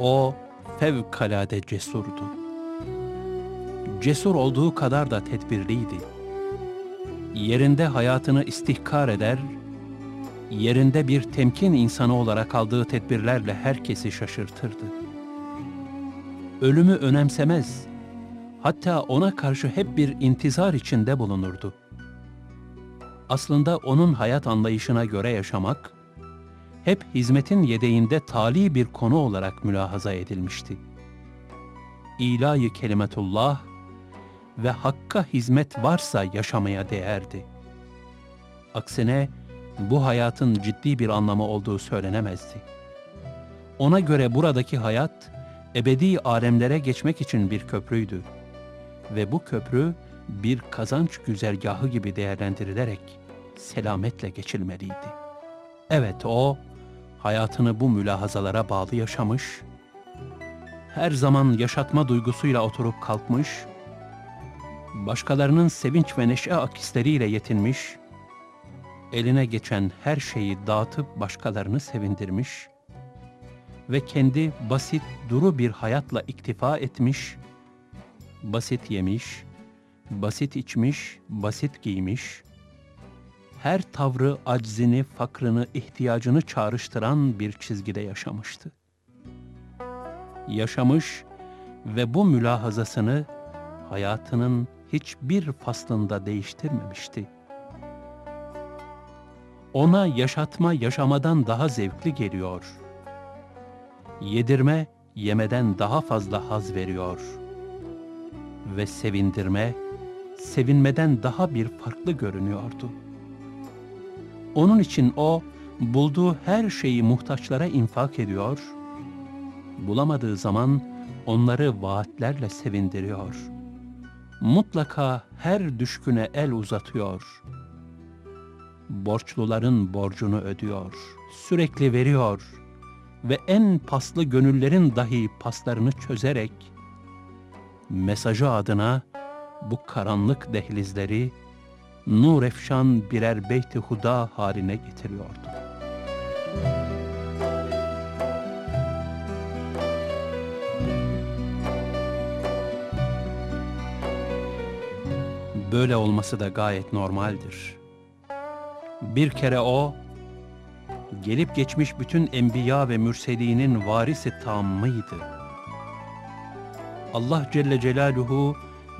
O fevkalade cesurdu. Cesur olduğu kadar da tedbirliydi. Yerinde hayatını istihkar eder, yerinde bir temkin insanı olarak aldığı tedbirlerle herkesi şaşırtırdı. Ölümü önemsemez, hatta ona karşı hep bir intizar içinde bulunurdu. Aslında onun hayat anlayışına göre yaşamak, hep hizmetin yedeğinde tali bir konu olarak mülahaza edilmişti. İlahi kelimetullah ve hakka hizmet varsa yaşamaya değerdi. Aksine bu hayatın ciddi bir anlamı olduğu söylenemezdi. Ona göre buradaki hayat ebedi alemlere geçmek için bir köprüydü ve bu köprü bir kazanç güzergahı gibi değerlendirilerek selametle geçilmeliydi. Evet o hayatını bu mülahazalara bağlı yaşamış, her zaman yaşatma duygusuyla oturup kalkmış, başkalarının sevinç ve neşe akisleriyle yetinmiş, eline geçen her şeyi dağıtıp başkalarını sevindirmiş ve kendi basit, duru bir hayatla iktifa etmiş, basit yemiş, basit içmiş, basit giymiş, her tavrı aczini, fakrını, ihtiyacını çağrıştıran bir çizgide yaşamıştı. Yaşamış ve bu mülahazasını hayatının hiçbir faslında değiştirmemişti. Ona yaşatma yaşamadan daha zevkli geliyor. Yedirme yemeden daha fazla haz veriyor. Ve sevindirme sevinmeden daha bir farklı görünüyordu. Onun için o bulduğu her şeyi muhtaçlara infak ediyor, bulamadığı zaman onları vaatlerle sevindiriyor. Mutlaka her düşküne el uzatıyor. Borçluların borcunu ödüyor, sürekli veriyor ve en paslı gönüllerin dahi paslarını çözerek mesajı adına bu karanlık dehlizleri nur efşan birer beyti huda haline getiriyordu. Böyle olması da gayet normaldir. Bir kere o, gelip geçmiş bütün enbiya ve mürselinin varisi tammıydı. Allah Celle Celaluhu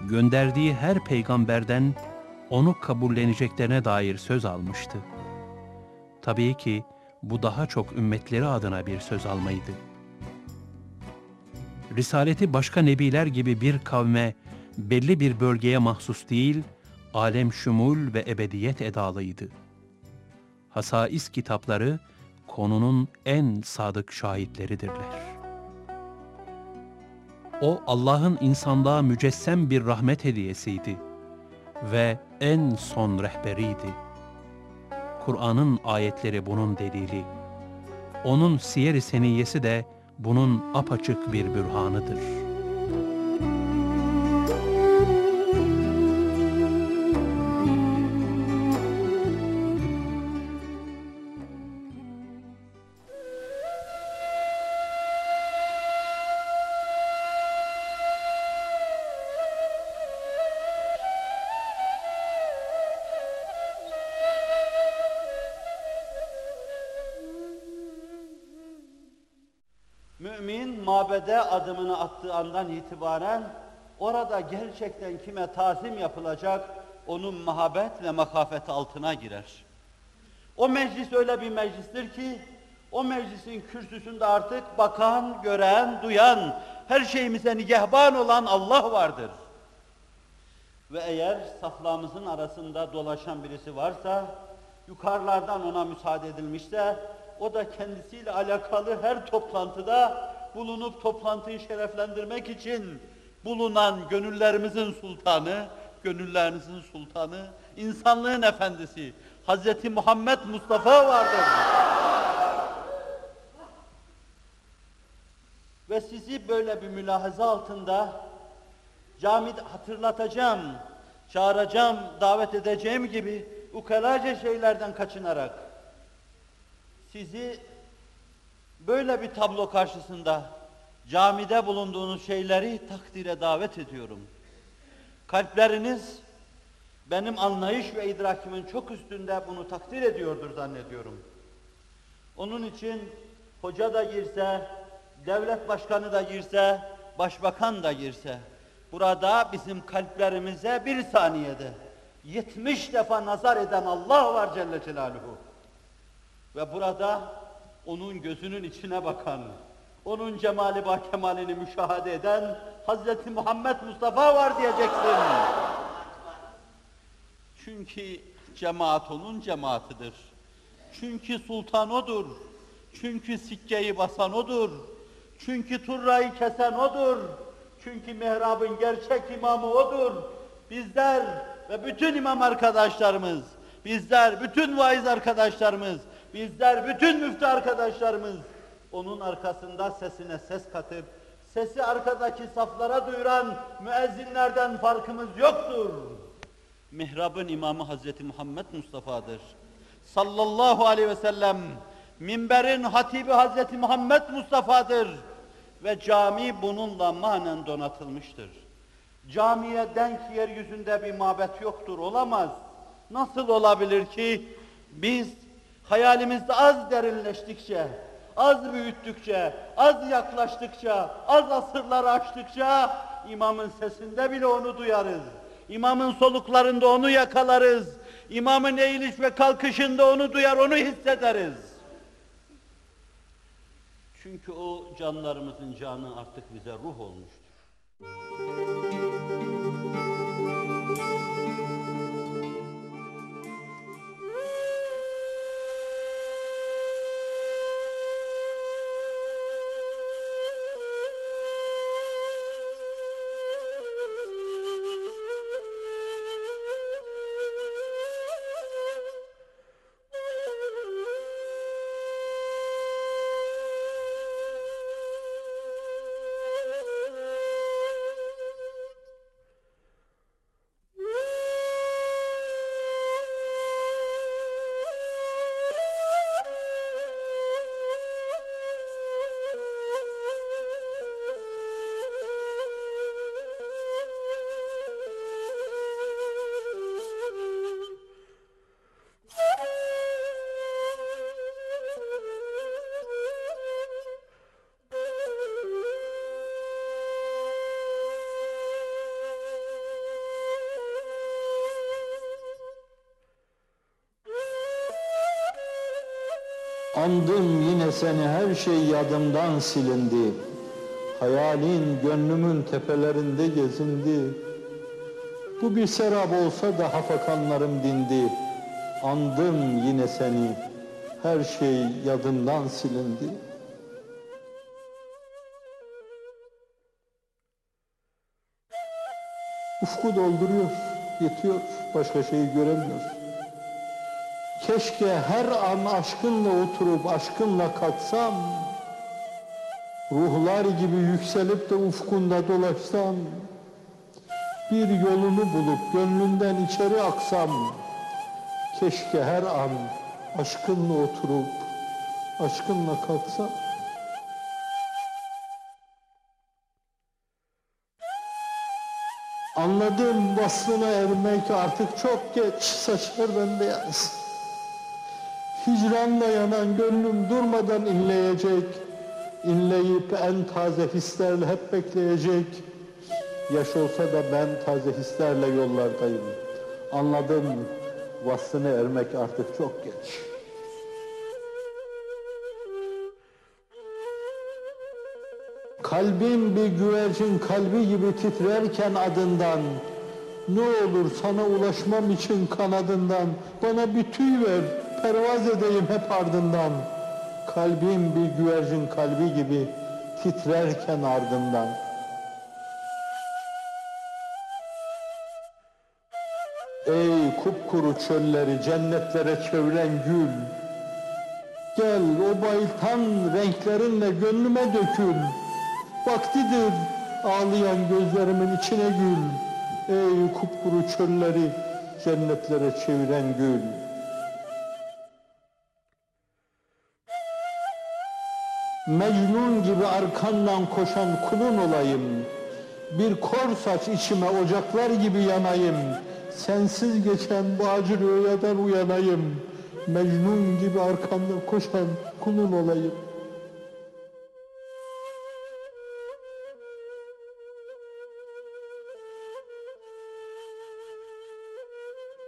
gönderdiği her peygamberden onu kabulleneceklerine dair söz almıştı. Tabii ki bu daha çok ümmetleri adına bir söz almaydı. Risaleti başka nebiler gibi bir kavme, belli bir bölgeye mahsus değil, alem şumul ve ebediyet edalıydı. Hasais kitapları konunun en sadık şahitleridirler. O Allah'ın insanlığa mücessem bir rahmet hediyesiydi ve en son rehberiydi. Kur'an'ın ayetleri bunun delili. Onun siyer-i seniyesi de bunun apaçık bir bürhanıdır.'' Attığı andan itibaren orada gerçekten kime tazim yapılacak onun mahabet ve makafet altına girer. O meclis öyle bir meclistir ki o meclisin kürsüsünde artık bakan, gören, duyan, her şeyimize nigehban olan Allah vardır. Ve eğer saflarımızın arasında dolaşan birisi varsa, yukarılardan ona müsaade edilmişse, o da kendisiyle alakalı her toplantıda bulunup toplantıyı şereflendirmek için bulunan gönüllerimizin sultanı, gönüllerinizin sultanı, insanlığın efendisi Hz. Muhammed Mustafa vardır. Ve sizi böyle bir mülahaza altında camide hatırlatacağım, çağıracağım, davet edeceğim gibi ukalaca şeylerden kaçınarak sizi böyle bir tablo karşısında camide bulunduğunuz şeyleri takdire davet ediyorum. Kalpleriniz benim anlayış ve idrakimin çok üstünde bunu takdir ediyordur zannediyorum. Onun için hoca da girse, devlet başkanı da girse, başbakan da girse, burada bizim kalplerimize bir saniyede 70 defa nazar eden Allah var Celle Celaluhu. Ve burada onun gözünün içine bakan, onun cemali ba kemalini müşahede eden Hazreti Muhammed Mustafa var diyeceksin. Çünkü cemaat onun cemaatidir. Çünkü sultan odur. Çünkü sikkeyi basan odur. Çünkü turrayı kesen odur. Çünkü mihrabın gerçek imamı odur. Bizler ve bütün imam arkadaşlarımız, bizler bütün vaiz arkadaşlarımız, bizler bütün müftü arkadaşlarımız onun arkasında sesine ses katıp sesi arkadaki saflara duyuran müezzinlerden farkımız yoktur. Mihrabın imamı Hazreti Muhammed Mustafa'dır. Sallallahu aleyhi ve sellem minberin hatibi Hazreti Muhammed Mustafa'dır. Ve cami bununla manen donatılmıştır. Camiye denk yeryüzünde bir mabet yoktur, olamaz. Nasıl olabilir ki biz hayalimizde az derinleştikçe, az büyüttükçe, az yaklaştıkça, az asırları açtıkça imamın sesinde bile onu duyarız. İmamın soluklarında onu yakalarız. İmamın eğiliş ve kalkışında onu duyar, onu hissederiz. Çünkü o canlarımızın canı artık bize ruh olmuştur. Andım yine seni her şey yadımdan silindi. Hayalin gönlümün tepelerinde gezindi. Bu bir serap olsa da hafakanlarım dindi. Andım yine seni her şey yadımdan silindi. Ufku dolduruyor, yetiyor, başka şeyi göremiyor. Keşke her an aşkınla oturup aşkınla kalksam. Ruhlar gibi yükselip de ufkunda dolaşsam. Bir yolunu bulup gönlünden içeri aksam. Keşke her an aşkınla oturup aşkınla kalksam. Anladım vasfına ermek artık çok geç saçlar bembeyaz. Hicranla yanan gönlüm durmadan inleyecek. İnleyip en taze hislerle hep bekleyecek. Yaş olsa da ben taze hislerle yollardayım. Anladım vasfına ermek artık çok geç. Kalbim bir güvercin kalbi gibi titrerken adından ne olur sana ulaşmam için kanadından bana bir tüy ver pervaz edeyim hep ardından. Kalbim bir güvercin kalbi gibi titrerken ardından. Ey kupkuru çölleri cennetlere çeviren gül. Gel o bayıltan renklerinle gönlüme dökül. Vaktidir ağlayan gözlerimin içine gül. Ey kupkuru çölleri cennetlere çeviren gül. Mecnun gibi arkandan koşan kulun olayım. Bir kor saç içime ocaklar gibi yanayım. Sensiz geçen bu acı rüyadan uyanayım. Mecnun gibi arkandan koşan kulun olayım.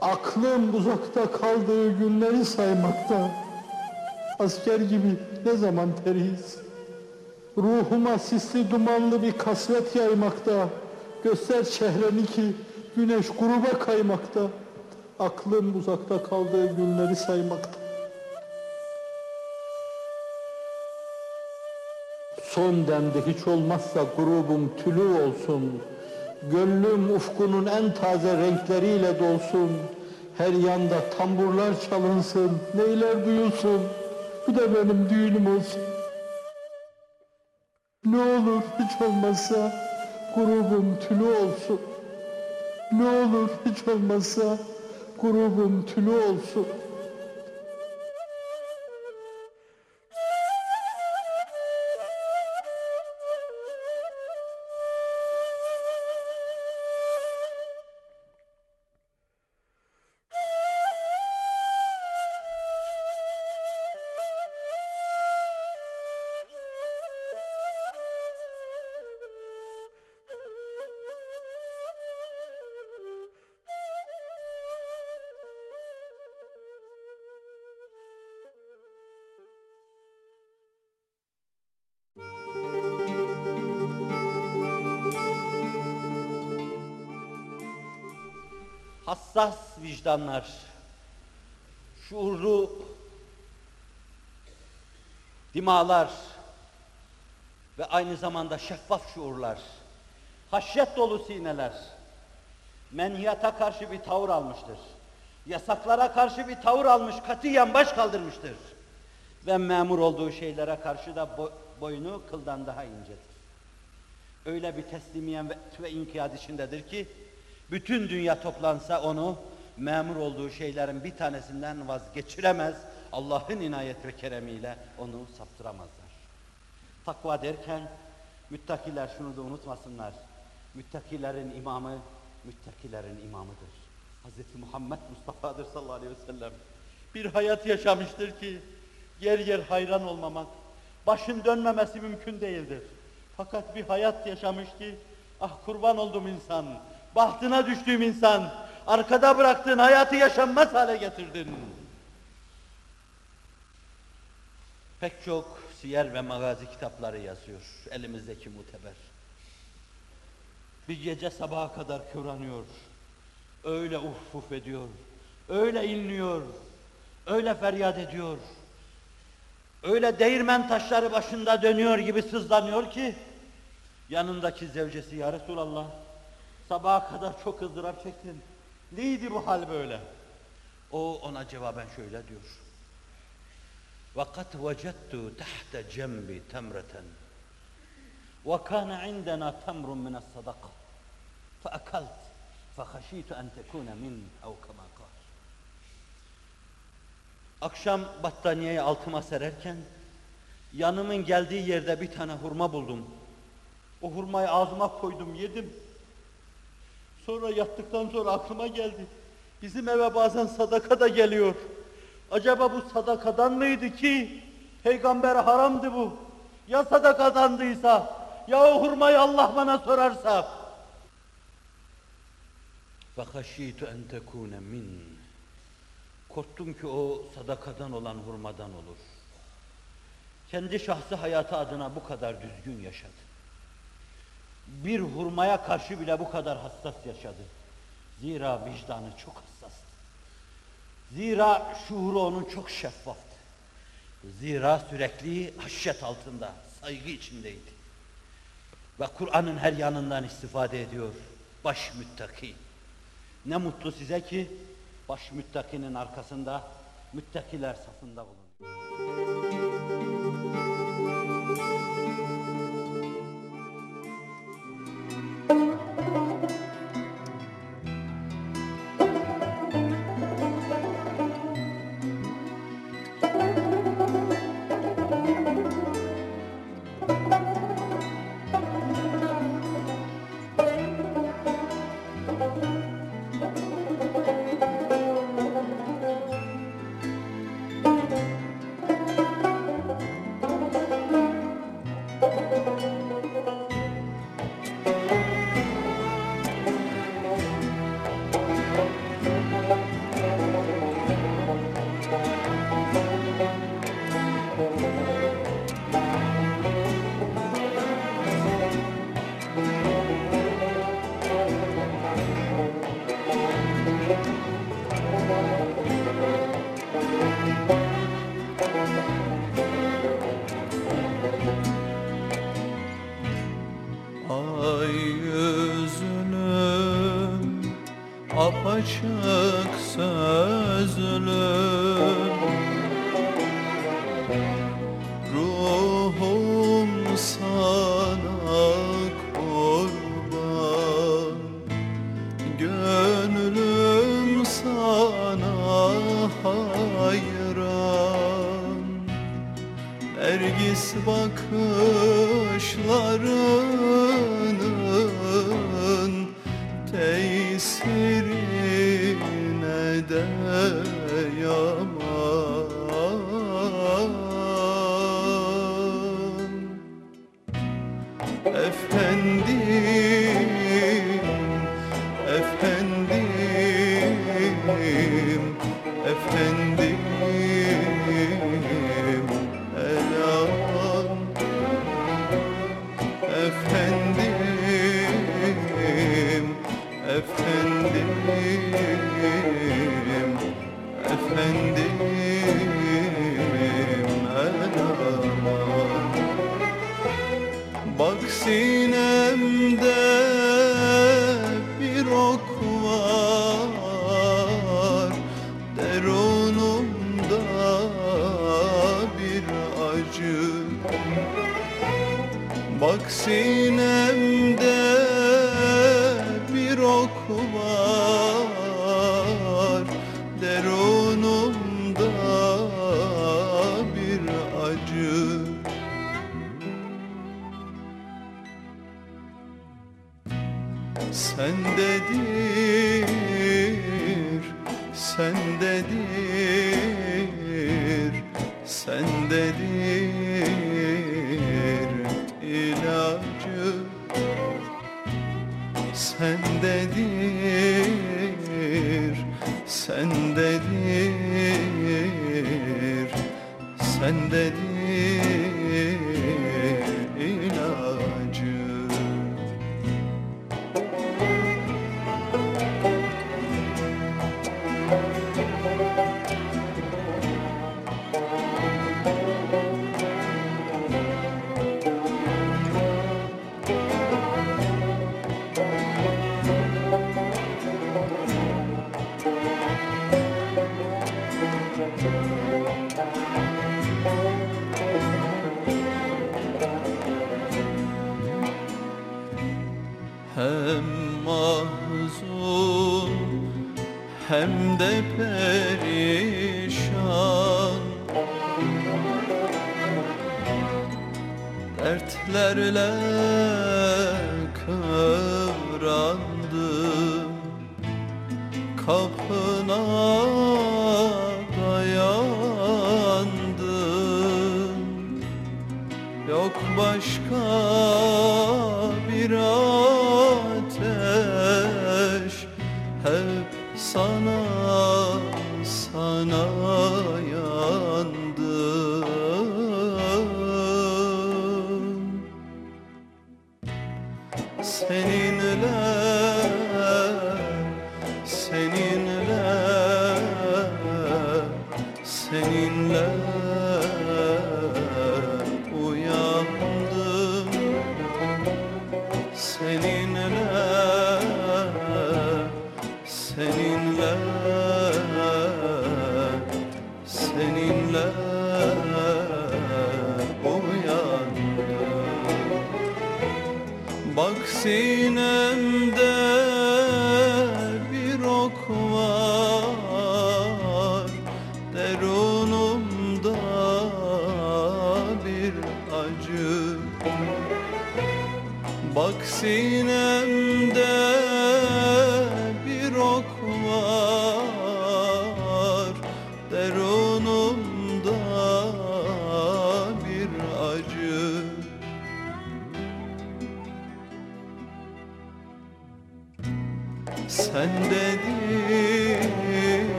Aklım uzakta kaldığı günleri saymakta. Asker gibi ne zaman teriz. Ruhuma sisli dumanlı bir kasvet yaymakta. Göster çehreni ki güneş gruba kaymakta. Aklım uzakta kaldığı günleri saymakta. Son demde hiç olmazsa grubum tülü olsun. Gönlüm ufkunun en taze renkleriyle dolsun. Her yanda tamburlar çalınsın, neyler duyulsun. Bu da benim düğünüm olsun. Ne olur hiç olmazsa grubum tülü olsun. Ne olur hiç olmazsa grubum tülü olsun. Hassas vicdanlar, şuurlu dimalar ve aynı zamanda şeffaf şuurlar, haşyet dolu sineler, menhiyata karşı bir tavır almıştır. Yasaklara karşı bir tavır almış, katiyen baş kaldırmıştır. Ve memur olduğu şeylere karşı da bo- boynu kıldan daha incedir. Öyle bir teslimiyen ve, ve inkiyat içindedir ki, bütün dünya toplansa onu memur olduğu şeylerin bir tanesinden vazgeçiremez. Allah'ın inayet ve keremiyle onu saptıramazlar. Takva derken müttakiler şunu da unutmasınlar. Müttakilerin imamı müttakilerin imamıdır. Hz. Muhammed Mustafa'dır sallallahu aleyhi ve sellem. Bir hayat yaşamıştır ki yer yer hayran olmamak, başın dönmemesi mümkün değildir. Fakat bir hayat yaşamış ki ah kurban oldum insan, bahtına düştüğüm insan, arkada bıraktığın hayatı yaşanmaz hale getirdin. Pek çok siyer ve magazi kitapları yazıyor elimizdeki muteber. Bir gece sabaha kadar kıvranıyor. Öyle uf uf ediyor. Öyle inliyor. Öyle feryat ediyor. Öyle değirmen taşları başında dönüyor gibi sızlanıyor ki yanındaki zevcesi ya Resulallah sabaha kadar çok ızdırap çektin. Neydi bu hal böyle? O ona cevaben şöyle diyor. وَقَدْ وَجَدْتُ تَحْتَ جَنْبِ تَمْرَةً وَكَانَ عِنْدَنَا تَمْرٌ مِنَ الصَّدَقَةِ فَأَكَلْتُ فَخَشِيتُ أَنْ تَكُونَ مِنْ اَوْ كَمَا قَالَ Akşam battaniyeyi altıma sererken yanımın geldiği yerde bir tane hurma buldum. O hurmayı ağzıma koydum, yedim. Sonra yattıktan sonra aklıma geldi. Bizim eve bazen sadaka da geliyor. Acaba bu sadakadan mıydı ki? Peygamber haramdı bu. Ya sadakadandıysa? Ya o hurmayı Allah bana sorarsa? فَخَشِيتُ اَنْ تَكُونَ مِنْ Korktum ki o sadakadan olan hurmadan olur. Kendi şahsi hayatı adına bu kadar düzgün yaşadı. Bir hurmaya karşı bile bu kadar hassas yaşadı. Zira vicdanı çok hassastı. Zira şuuru onun çok şeffaftı. Zira sürekli haşyet altında, saygı içindeydi. Ve Kur'an'ın her yanından istifade ediyor. Baş müttaki. Ne mutlu size ki baş müttakinin arkasında müttakiler safında bulun. future. sendedir, sendedir. hem de perişan. Dertlerle kıvrandım. Kapına dayandım. Yok başka Bak sinemde bir ok var. Derunumda bir acı. Bak sinemde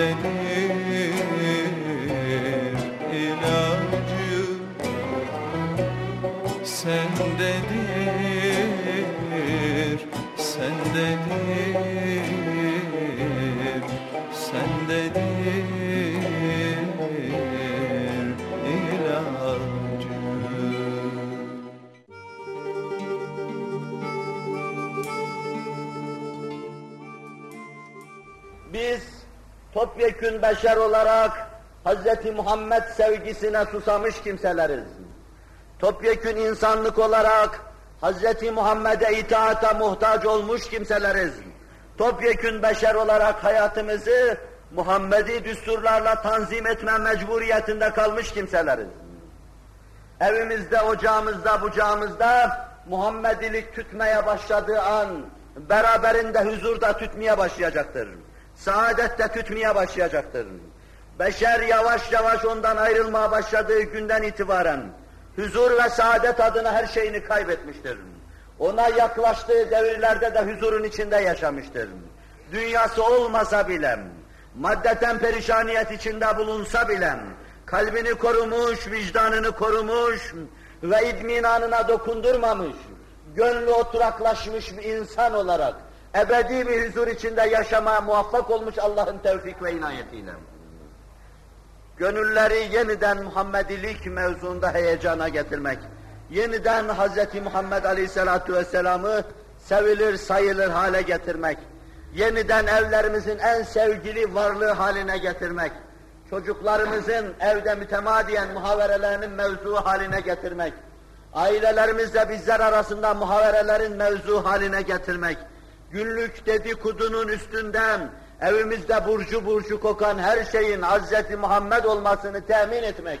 sendedir topyekün beşer olarak Hz. Muhammed sevgisine susamış kimseleriz. Topyekün insanlık olarak Hz. Muhammed'e itaata muhtaç olmuş kimseleriz. Topyekün beşer olarak hayatımızı Muhammedi düsturlarla tanzim etme mecburiyetinde kalmış kimseleriz. Evimizde, ocağımızda, bucağımızda Muhammedilik tütmeye başladığı an beraberinde huzurda tütmeye başlayacaktır. Saadette tütmeye başlayacaktır. Beşer yavaş yavaş ondan ayrılmaya başladığı günden itibaren huzur ve saadet adına her şeyini kaybetmiştir. Ona yaklaştığı devirlerde de huzurun içinde yaşamıştır. Dünyası olmasa bile, maddeten perişaniyet içinde bulunsa bile, kalbini korumuş, vicdanını korumuş ve idminanına dokundurmamış, gönlü oturaklaşmış bir insan olarak ebedi bir huzur içinde yaşamaya muvaffak olmuş Allah'ın tevfik ve inayetiyle. Gönülleri yeniden Muhammedilik mevzuunda heyecana getirmek, yeniden Hz. Muhammed Aleyhisselatü Vesselam'ı sevilir sayılır hale getirmek, yeniden evlerimizin en sevgili varlığı haline getirmek, çocuklarımızın evde mütemadiyen muhaverelerinin mevzu haline getirmek, ailelerimizle bizler arasında muhaverelerin mevzu haline getirmek, günlük dedikodunun üstünden evimizde burcu burcu kokan her şeyin Hz. Muhammed olmasını temin etmek,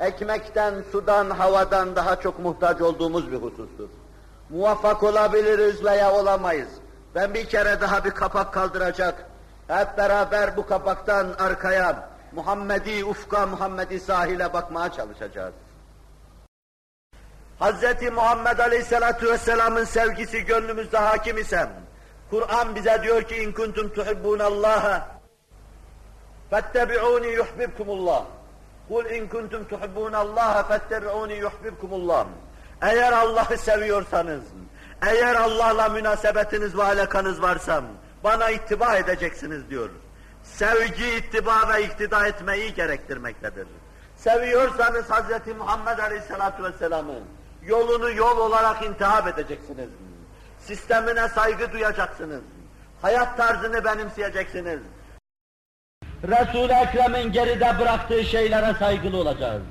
ekmekten, sudan, havadan daha çok muhtaç olduğumuz bir husustur. Muvaffak olabiliriz veya olamayız. Ben bir kere daha bir kapak kaldıracak. Hep beraber bu kapaktan arkaya Muhammedi ufka, Muhammedi sahile bakmaya çalışacağız. Hz. Muhammed Aleyhisselatü Vesselam'ın sevgisi gönlümüzde hakim ise, Kur'an bize diyor ki in kuntum tuhibbunallaha fettebi'uni yuhbibkumullah. Kul in kuntum tuhibbunallaha fettebi'uni yuhbibkumullah. Eğer Allah'ı seviyorsanız, eğer Allah'la münasebetiniz ve alakanız varsa bana ittiba edeceksiniz diyor. Sevgi ittiba ve iktida etmeyi gerektirmektedir. Seviyorsanız Hz. Muhammed Aleyhisselatü Vesselam'ı yolunu yol olarak intihap edeceksiniz. Sistemine saygı duyacaksınız. Hayat tarzını benimseyeceksiniz. Resul-i Ekrem'in geride bıraktığı şeylere saygılı olacağız.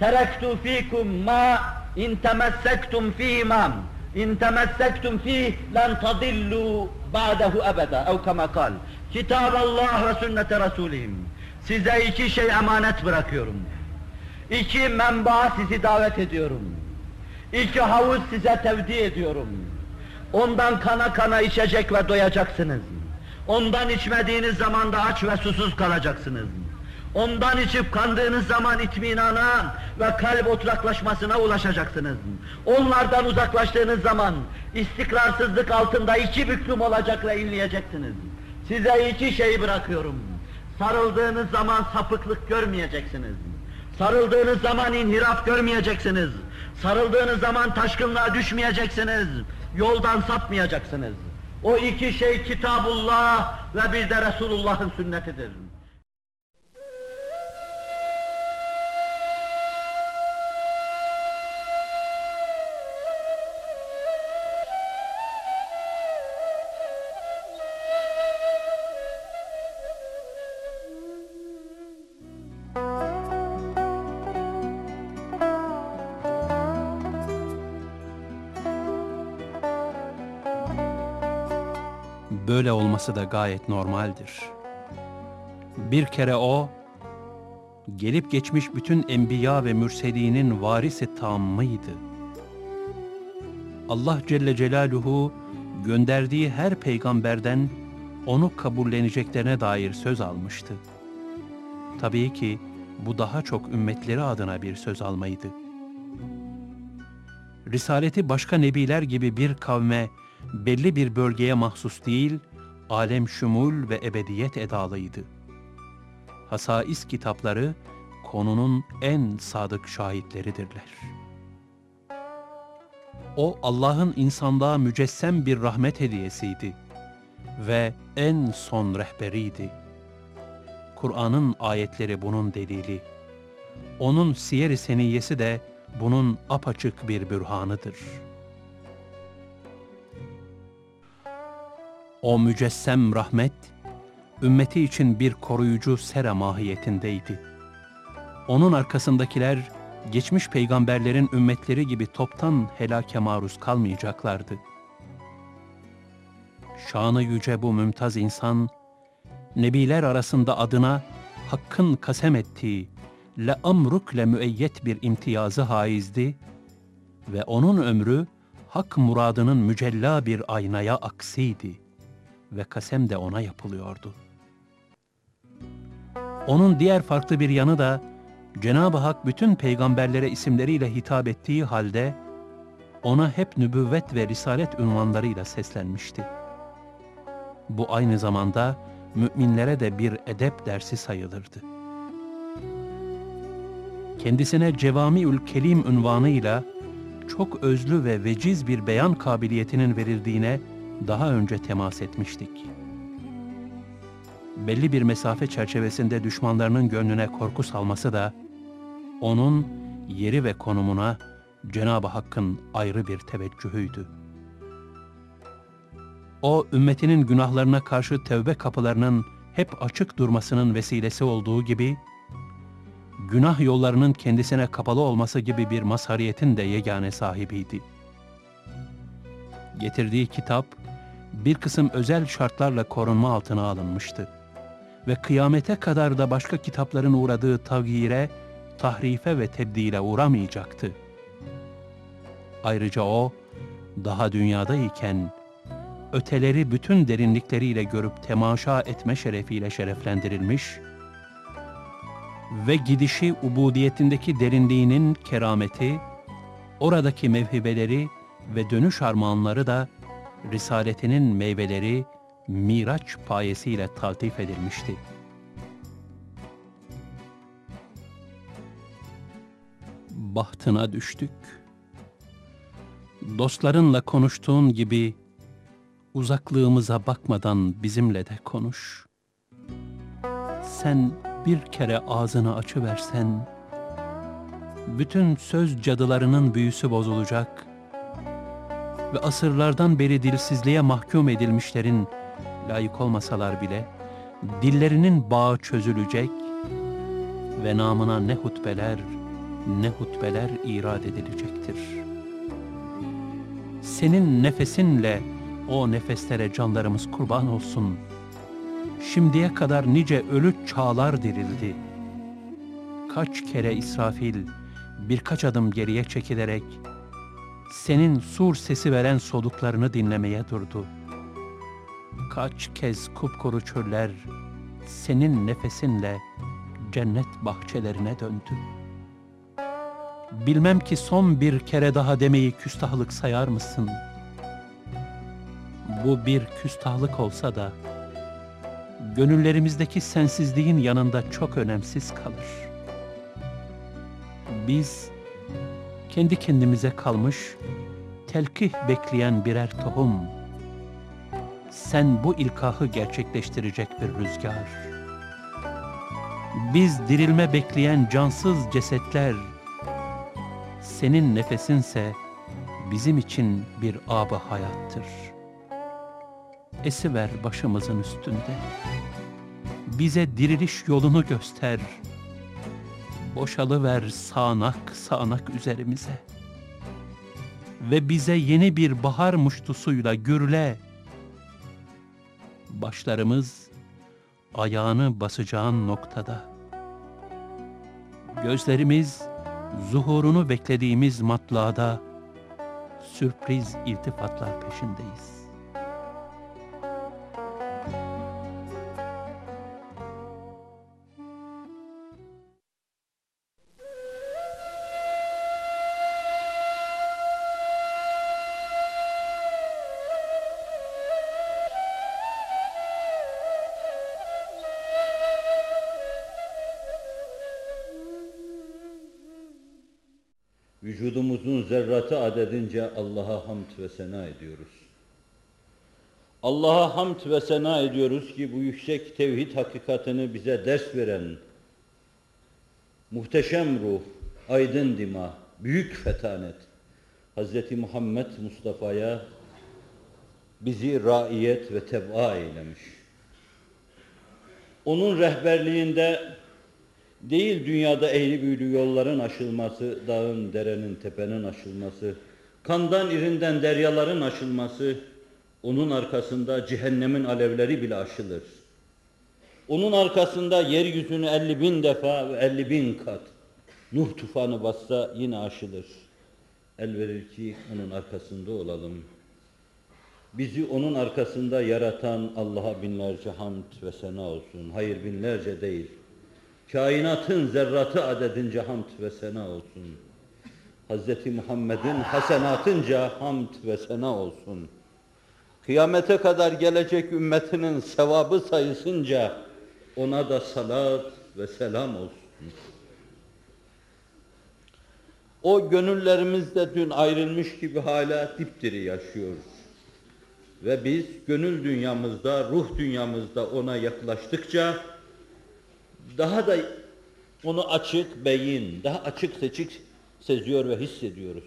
Terektu fikum ma in temessektum fîmâ in fîh len tadillu ba'dehu ebeda ev kema kal. Kitab Allah ve sünnete Resulihim. Size iki şey emanet bırakıyorum. İki menbaa sizi davet ediyorum. İki havuz size tevdi ediyorum. Ondan kana kana içecek ve doyacaksınız. Ondan içmediğiniz zaman da aç ve susuz kalacaksınız. Ondan içip kandığınız zaman itminana ve kalp oturaklaşmasına ulaşacaksınız. Onlardan uzaklaştığınız zaman istikrarsızlık altında iki büklüm olacak ve inleyeceksiniz. Size iki şey bırakıyorum. Sarıldığınız zaman sapıklık görmeyeceksiniz. Sarıldığınız zaman inhiraf görmeyeceksiniz. Sarıldığınız zaman taşkınlığa düşmeyeceksiniz. Yoldan sapmayacaksınız. O iki şey Kitabullah ve bir de Resulullah'ın sünnetidir. Böyle olması da gayet normaldir. Bir kere o, gelip geçmiş bütün enbiya ve mürselinin varisi tammıydı. Allah Celle Celaluhu gönderdiği her peygamberden onu kabulleneceklerine dair söz almıştı. Tabii ki bu daha çok ümmetleri adına bir söz almaydı. risaleti başka nebiler gibi bir kavme, belli bir bölgeye mahsus değil, alem şumul ve ebediyet edalıydı. Hasais kitapları konunun en sadık şahitleridirler. O Allah'ın insanlığa mücessem bir rahmet hediyesiydi ve en son rehberiydi. Kur'an'ın ayetleri bunun delili. Onun siyer-i seniyesi de bunun apaçık bir bürhanıdır. O mücessem rahmet, ümmeti için bir koruyucu sera mahiyetindeydi. Onun arkasındakiler, geçmiş peygamberlerin ümmetleri gibi toptan helake maruz kalmayacaklardı. Şanı yüce bu mümtaz insan, nebiler arasında adına Hakk'ın kasem ettiği le amruk le müeyyet bir imtiyazı haizdi ve onun ömrü hak muradının mücella bir aynaya aksiydi ve kasem de ona yapılıyordu. Onun diğer farklı bir yanı da Cenab-ı Hak bütün peygamberlere isimleriyle hitap ettiği halde ona hep nübüvvet ve risalet ünvanlarıyla seslenmişti. Bu aynı zamanda müminlere de bir edep dersi sayılırdı. Kendisine Cevamiül Kelim ünvanıyla çok özlü ve veciz bir beyan kabiliyetinin verildiğine daha önce temas etmiştik. Belli bir mesafe çerçevesinde düşmanlarının gönlüne korku salması da onun yeri ve konumuna Cenab-ı Hakk'ın ayrı bir teveccühüydü. O ümmetinin günahlarına karşı tevbe kapılarının hep açık durmasının vesilesi olduğu gibi, günah yollarının kendisine kapalı olması gibi bir mazhariyetin de yegane sahibiydi. Getirdiği kitap, bir kısım özel şartlarla korunma altına alınmıştı ve kıyamete kadar da başka kitapların uğradığı tağyire, tahrife ve tebdile uğramayacaktı. Ayrıca o, daha dünyadayken, öteleri bütün derinlikleriyle görüp temaşa etme şerefiyle şereflendirilmiş ve gidişi ubudiyetindeki derinliğinin kerameti, oradaki mevhibeleri ve dönüş armağanları da risaletinin meyveleri Miraç payesiyle taltif edilmişti. Bahtına düştük. Dostlarınla konuştuğun gibi uzaklığımıza bakmadan bizimle de konuş. Sen bir kere ağzını açıversen, bütün söz cadılarının büyüsü bozulacak ve asırlardan beri dilsizliğe mahkum edilmişlerin, layık olmasalar bile, dillerinin bağı çözülecek ve namına ne hutbeler, ne hutbeler irad edilecektir. Senin nefesinle o nefeslere canlarımız kurban olsun. Şimdiye kadar nice ölü çağlar dirildi. Kaç kere İsrafil birkaç adım geriye çekilerek senin sur sesi veren soluklarını dinlemeye durdu. Kaç kez kupkuru çöller senin nefesinle cennet bahçelerine döndü. Bilmem ki son bir kere daha demeyi küstahlık sayar mısın? Bu bir küstahlık olsa da gönüllerimizdeki sensizliğin yanında çok önemsiz kalır. Biz kendi kendimize kalmış, telkih bekleyen birer tohum. Sen bu ilkahı gerçekleştirecek bir rüzgar. Biz dirilme bekleyen cansız cesetler. Senin nefesinse bizim için bir abı hayattır. Esiver başımızın üstünde. Bize diriliş yolunu göster.'' boşalıver sağanak sağanak üzerimize. Ve bize yeni bir bahar muştusuyla gürle. Başlarımız ayağını basacağın noktada. Gözlerimiz zuhurunu beklediğimiz matlada sürpriz iltifatlar peşindeyiz. Adedince Allah'a hamd ve sena ediyoruz. Allah'a hamd ve sena ediyoruz ki bu yüksek tevhid hakikatini bize ders veren, muhteşem ruh, aydın dima, büyük fetanet, Hz. Muhammed Mustafa'ya bizi raiyet ve tebaa eylemiş. Onun rehberliğinde değil dünyada eğri büğrü yolların aşılması, dağın, derenin, tepenin aşılması, kandan irinden deryaların aşılması, onun arkasında cehennemin alevleri bile aşılır. Onun arkasında yeryüzünü elli bin defa ve elli bin kat Nuh tufanı bassa yine aşılır. El verir ki onun arkasında olalım. Bizi onun arkasında yaratan Allah'a binlerce hamd ve sena olsun. Hayır binlerce değil. Kainatın zerratı adedince hamd ve sena olsun. Hz. Muhammed'in hasenatınca hamd ve sena olsun. Kıyamete kadar gelecek ümmetinin sevabı sayısınca ona da salat ve selam olsun. O gönüllerimizde dün ayrılmış gibi hala dipdiri yaşıyoruz. Ve biz gönül dünyamızda, ruh dünyamızda ona yaklaştıkça daha da onu açık beyin, daha açık seçik seziyor ve hissediyoruz.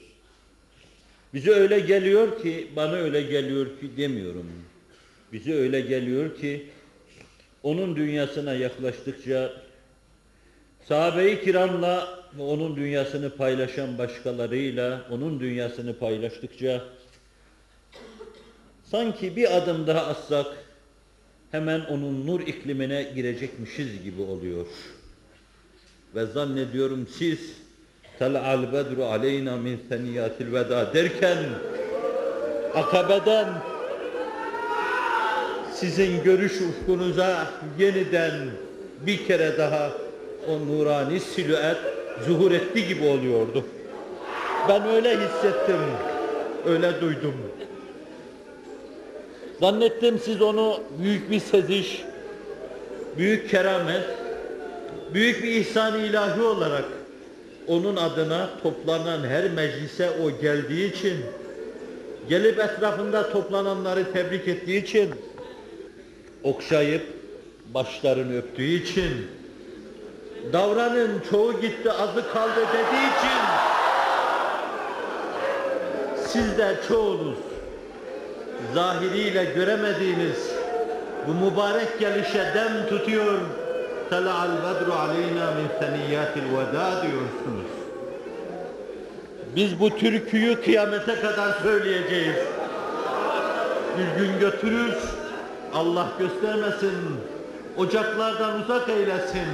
Bize öyle geliyor ki, bana öyle geliyor ki demiyorum. Bize öyle geliyor ki, onun dünyasına yaklaştıkça, sahabe-i kiramla ve onun dünyasını paylaşan başkalarıyla, onun dünyasını paylaştıkça, sanki bir adım daha atsak, hemen onun nur iklimine girecekmişiz gibi oluyor. Ve zannediyorum siz, Tel'al bedru aleyna min seniyatil veda derken, akabeden sizin görüş ufkunuza yeniden bir kere daha o nurani silüet zuhur etti gibi oluyordu. Ben öyle hissettim, öyle duydum. Zannettim siz onu büyük bir seziş, büyük keramet, büyük bir ihsan ilahi olarak onun adına toplanan her meclise o geldiği için, gelip etrafında toplananları tebrik ettiği için, okşayıp başlarını öptüğü için, davranın çoğu gitti azı kaldı dediği için, siz de çoğunuz zahiriyle göremediğiniz bu mübarek gelişe dem tutuyor. Tela'al bedru aleyna min seniyyatil veda diyorsunuz. Biz bu türküyü kıyamete kadar söyleyeceğiz. Bir gün götürür, Allah göstermesin, ocaklardan uzak eylesin.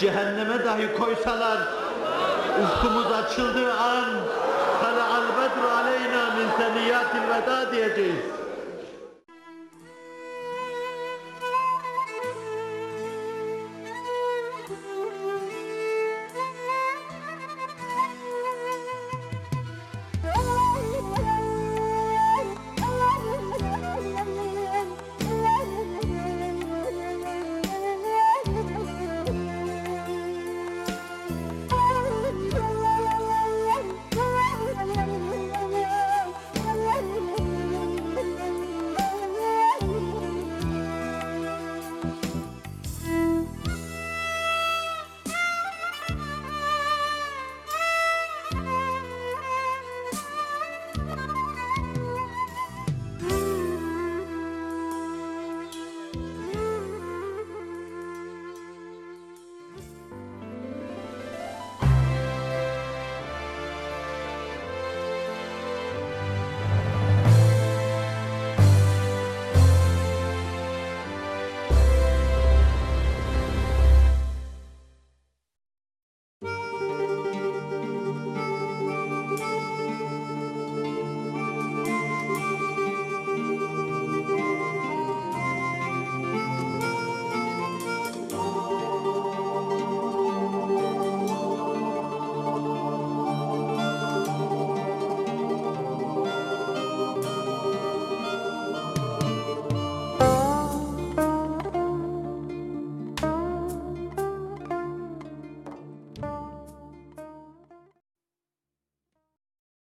Cehenneme dahi koysalar, ufkumuz açıldığı an Tela'al bedru aleyna min seniyyatil veda diyeceğiz.